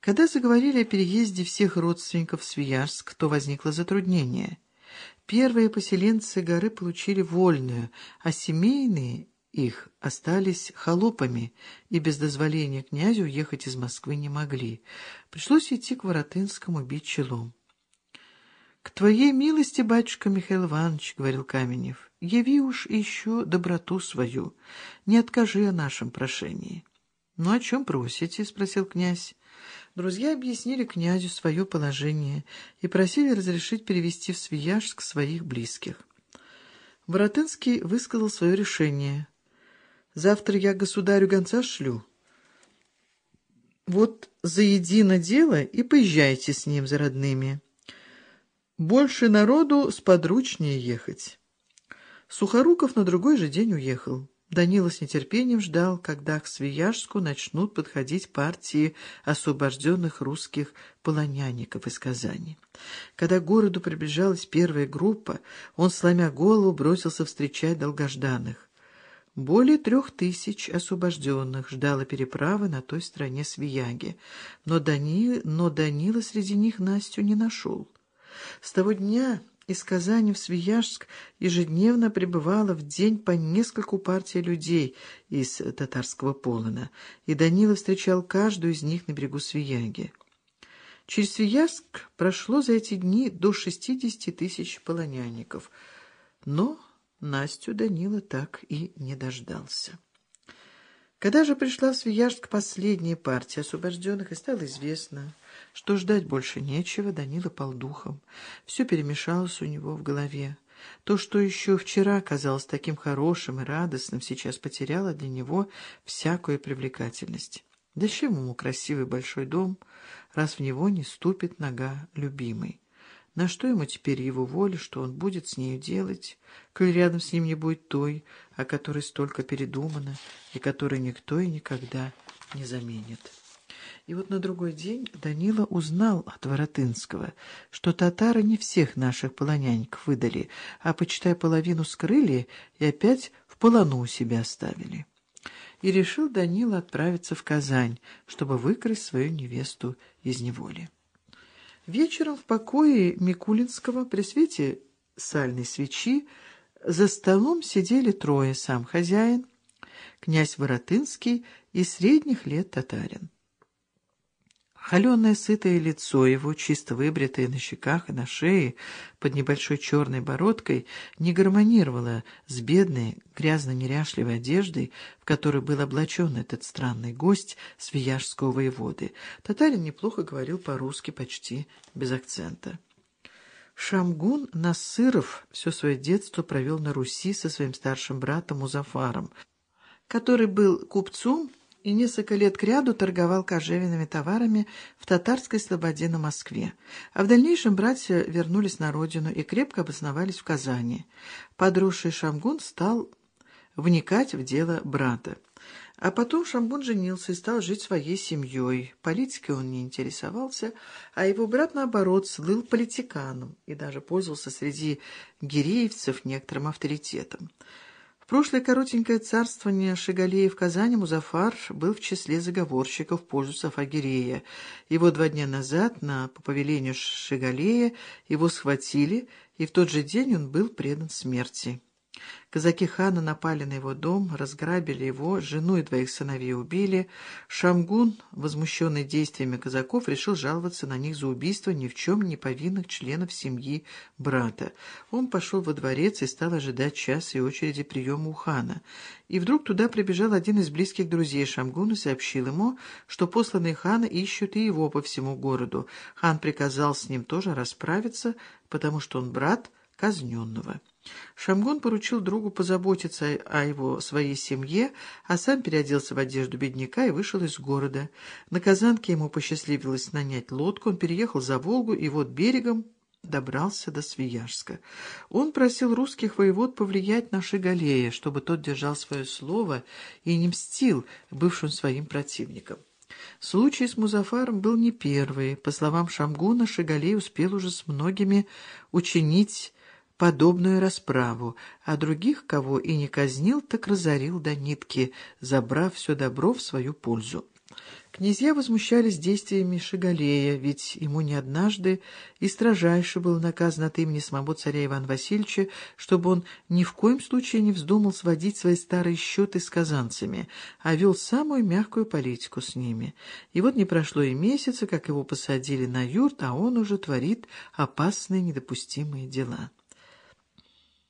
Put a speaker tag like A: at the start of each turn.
A: Когда заговорили о переезде всех родственников в Свияжск, то возникло затруднение. Первые поселенцы горы получили вольную, а семейные их остались холопами и без дозволения князя уехать из Москвы не могли. Пришлось идти к Воротынскому бить челом. — К твоей милости, батюшка Михаил Иванович, — говорил Каменев, — яви уж еще доброту свою, не откажи о нашем прошении. — Ну, о чем просите? — спросил князь. Друзья объяснили князю свое положение и просили разрешить перевести в Свияжск своих близких. Воротынский высказал свое решение. «Завтра я государю гонца шлю. Вот за едино дело и поезжайте с ним за родными. Больше народу сподручнее ехать». Сухоруков на другой же день уехал. Данила с нетерпением ждал, когда к Свияжску начнут подходить партии освобожденных русских полонянников из Казани. Когда к городу приближалась первая группа, он, сломя голову, бросился встречать долгожданных. Более трех тысяч освобожденных ждало переправы на той стороне Свияги, но, Дани... но Данила среди них Настю не нашел. С того дня из Казани в Свияжск ежедневно прибывало в день по нескольку партий людей из татарского полона, и Данила встречал каждую из них на берегу Свияги. Через Свияжск прошло за эти дни до шестидесяти тысяч полонянников, но Настю Данила так и не дождался. Когда же пришла в Свияжск последняя партия освобожденных, и стало известно, что ждать больше нечего, Данила пал духом. Все перемешалось у него в голове. То, что еще вчера казалось таким хорошим и радостным, сейчас потеряло для него всякую привлекательность. Зачем ему красивый большой дом, раз в него не ступит нога любимой? На что ему теперь его воля, что он будет с нею делать, коль рядом с ним не будет той, о которой столько передумано и которой никто и никогда не заменит? И вот на другой день Данила узнал от Воротынского, что татары не всех наших полоняньков выдали, а, почитай, половину скрыли и опять в полону себя оставили. И решил Данила отправиться в Казань, чтобы выкрасть свою невесту из неволи. Вечером в покое Микулинского при свете сальной свечи за столом сидели трое, сам хозяин, князь Воротынский и средних лет татарин. Холеное сытое лицо его, чисто выбритое на щеках и на шее, под небольшой черной бородкой, не гармонировало с бедной, грязно-неряшливой одеждой, в которой был облачен этот странный гость свияжского воеводы. Татарин неплохо говорил по-русски, почти без акцента. Шамгун Насыров все свое детство провел на Руси со своим старшим братом Музафаром, который был купцом и несколько лет кряду торговал кожевенными товарами в татарской слободе на Москве. А в дальнейшем братья вернулись на родину и крепко обосновались в Казани. Подросший Шамгун стал вникать в дело брата. А потом Шамгун женился и стал жить своей семьей. Политикой он не интересовался, а его брат, наоборот, слыл политиканом и даже пользовался среди гиреевцев некоторым авторитетом прошлое коротенькое царствование Шигалея в Казани Музафар был в числе заговорщиков в пользу Сафагирея. Его два дня назад на по повелению Шигалея его схватили, и в тот же день он был предан смерти. Казаки хана напали на его дом, разграбили его, жену и двоих сыновей убили. Шамгун, возмущенный действиями казаков, решил жаловаться на них за убийство ни в чем не повинных членов семьи брата. Он пошел во дворец и стал ожидать часа и очереди приема у хана. И вдруг туда прибежал один из близких друзей Шамгуна и сообщил ему, что посланные хана ищут и его по всему городу. Хан приказал с ним тоже расправиться, потому что он брат казненного. Шамгон поручил другу позаботиться о его своей семье, а сам переоделся в одежду бедняка и вышел из города. На Казанке ему посчастливилось нанять лодку, он переехал за Волгу и вот берегом добрался до Свияжска. Он просил русских воевод повлиять на Шигалея, чтобы тот держал свое слово и не мстил бывшим своим противникам. Случай с Музафаром был не первый. По словам Шамгуна, Шигалей успел уже с многими учинить подобную расправу, а других, кого и не казнил, так разорил до нитки, забрав все добро в свою пользу. Князья возмущались действиями Шигалея, ведь ему не однажды и строжайше было наказано от имени самого царя Ивана Васильевича, чтобы он ни в коем случае не вздумал сводить свои старые счеты с казанцами, а вел самую мягкую политику с ними. И вот не прошло и месяца, как его посадили на юрт, а он уже творит опасные недопустимые дела.